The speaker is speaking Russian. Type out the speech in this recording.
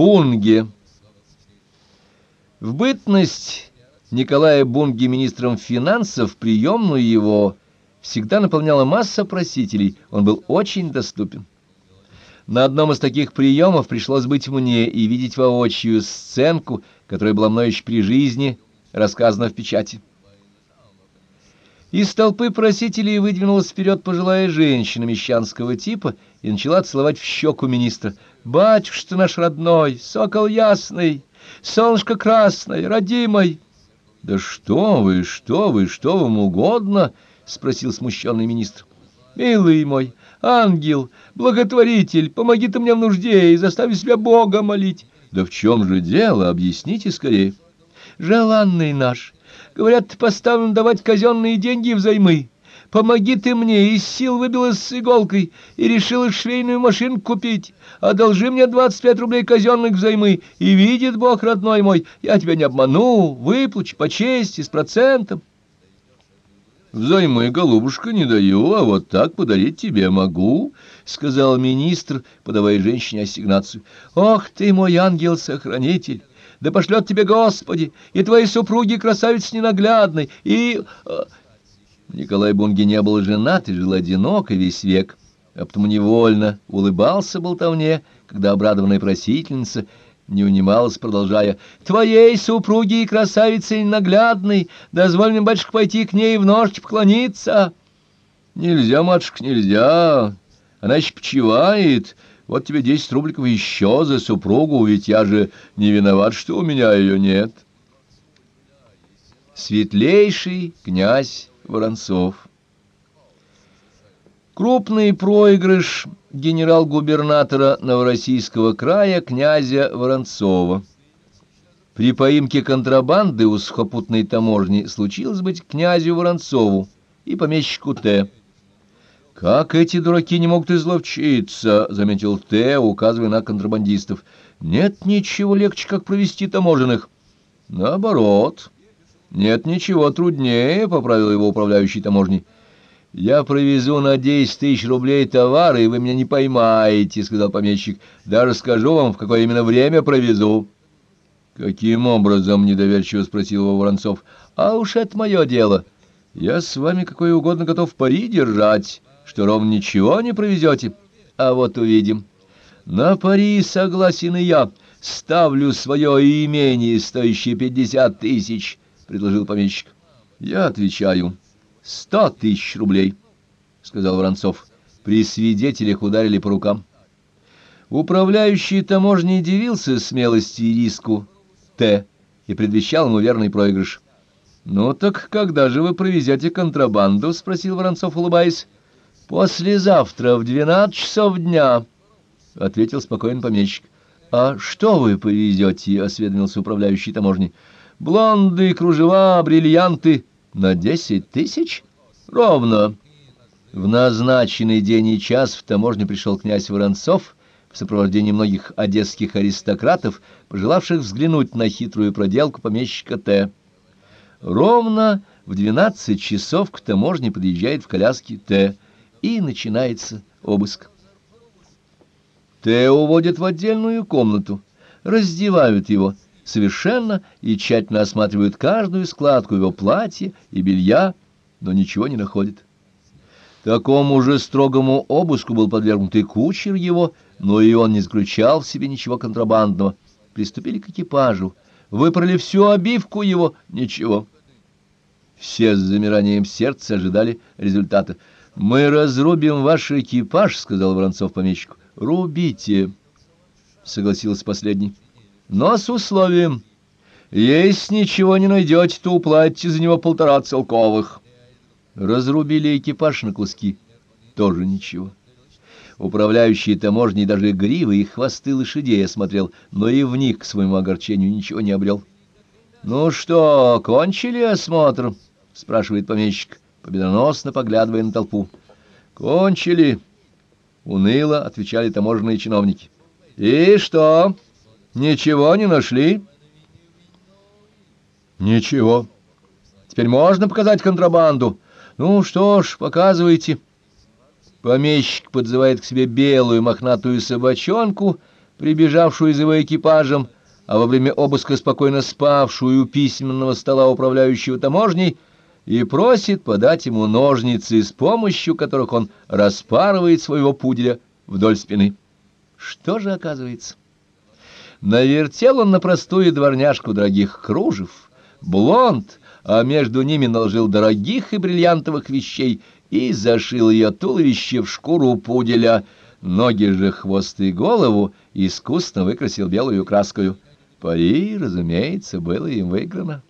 Бунге. В бытность Николая Бунге министром финансов приемную его всегда наполняла масса просителей, он был очень доступен. На одном из таких приемов пришлось быть мне и видеть воочию сценку, которая была мной еще при жизни рассказана в печати. Из толпы просителей выдвинулась вперед пожилая женщина мещанского типа и начала целовать в щеку министра. «Батюшка наш родной, сокол ясный, солнышко красное, родимый!» «Да что вы, что вы, что вам угодно?» — спросил смущенный министр. «Милый мой, ангел, благотворитель, помоги ты мне в нужде и застави себя Бога молить». «Да в чем же дело? Объясните скорее». «Желанный наш». Говорят, поставлен давать казенные деньги взаймы. Помоги ты мне, из сил выбилась с иголкой и решила швейную машинку купить. Одолжи мне двадцать пять рублей казенных взаймы, и видит Бог, родной мой, я тебя не обману, выплачу по чести, с процентом. «Взаймы, голубушка, не даю, а вот так подарить тебе могу», — сказал министр, подавая женщине ассигнацию. «Ох ты, мой ангел-сохранитель! Да пошлет тебе Господи, и твоей супруги красавиц ненаглядной, и...» э, Николай Бунги не был женат и жил одинок и весь век, а потому невольно улыбался болтовне, когда обрадованная просительница не унималась, продолжая, «Твоей супруге и красавице ненаглядной, дозволь мне, батюшка, пойти к ней в ножки поклониться». «Нельзя, матушка, нельзя, она еще почивает». Вот тебе десять рубликов еще за супругу, ведь я же не виноват, что у меня ее нет. Светлейший князь Воронцов Крупный проигрыш генерал-губернатора Новороссийского края князя Воронцова. При поимке контрабанды у сухопутной таможни случилось быть князю Воронцову и помещику Т. «Как эти дураки не могут изловчиться?» — заметил Т, указывая на контрабандистов. «Нет ничего легче, как провести таможенных». «Наоборот. Нет ничего труднее», — поправил его управляющий таможней. «Я провезу на десять тысяч рублей товары, и вы меня не поймаете», — сказал помещик. «Даже скажу вам, в какое именно время провезу». «Каким образом?» — недоверчиво спросил его Воронцов. «А уж это мое дело. Я с вами какое угодно готов пари держать» что ровно ничего не провезете. А вот увидим. На пари согласен и я. Ставлю свое имение, стоящее пятьдесят тысяч, — предложил помещик. Я отвечаю. Сто тысяч рублей, — сказал Воронцов. При свидетелях ударили по рукам. Управляющий таможней дивился смелости и риску Т и предвещал ему верный проигрыш. «Ну так когда же вы провезете контрабанду?» — спросил Воронцов, улыбаясь. «Послезавтра в двенадцать часов дня», — ответил спокойно помещик. «А что вы повезете?» — осведомился управляющий таможней. «Блонды, кружева, бриллианты на десять тысяч? Ровно». В назначенный день и час в таможню пришел князь Воронцов в сопровождении многих одесских аристократов, пожелавших взглянуть на хитрую проделку помещика Т. Ровно в двенадцать часов к таможне подъезжает в коляске Т и начинается обыск. Тео уводят в отдельную комнату, раздевают его совершенно и тщательно осматривают каждую складку его платья и белья, но ничего не находят. Такому же строгому обыску был подвергнут и кучер его, но и он не заключал в себе ничего контрабандного. Приступили к экипажу, выпрали всю обивку его, ничего. Все с замиранием сердца ожидали результата. «Мы разрубим ваш экипаж», — сказал Воронцов помещику. «Рубите», — согласился последний. «Но с условием, если ничего не найдете, то уплатите за него полтора целковых». Разрубили экипаж на куски. Тоже ничего. Управляющий таможней даже гривы и хвосты лошадей осмотрел, но и в них, к своему огорчению, ничего не обрел. «Ну что, кончили осмотр?» — спрашивает помещик победоносно поглядывая на толпу. «Кончили!» — уныло отвечали таможенные чиновники. «И что? Ничего не нашли?» «Ничего. Теперь можно показать контрабанду? Ну что ж, показывайте». Помещик подзывает к себе белую мохнатую собачонку, прибежавшую из его экипажем, а во время обыска спокойно спавшую у письменного стола управляющего таможней, и просит подать ему ножницы, с помощью которых он распарывает своего пуделя вдоль спины. Что же оказывается? Навертел он на простую дворняжку дорогих кружев, блонд, а между ними наложил дорогих и бриллиантовых вещей и зашил ее туловище в шкуру пуделя, ноги же, хвост и голову искусно выкрасил белую краскою. Пари, разумеется, было им выиграно.